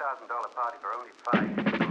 $2,000 party for only five.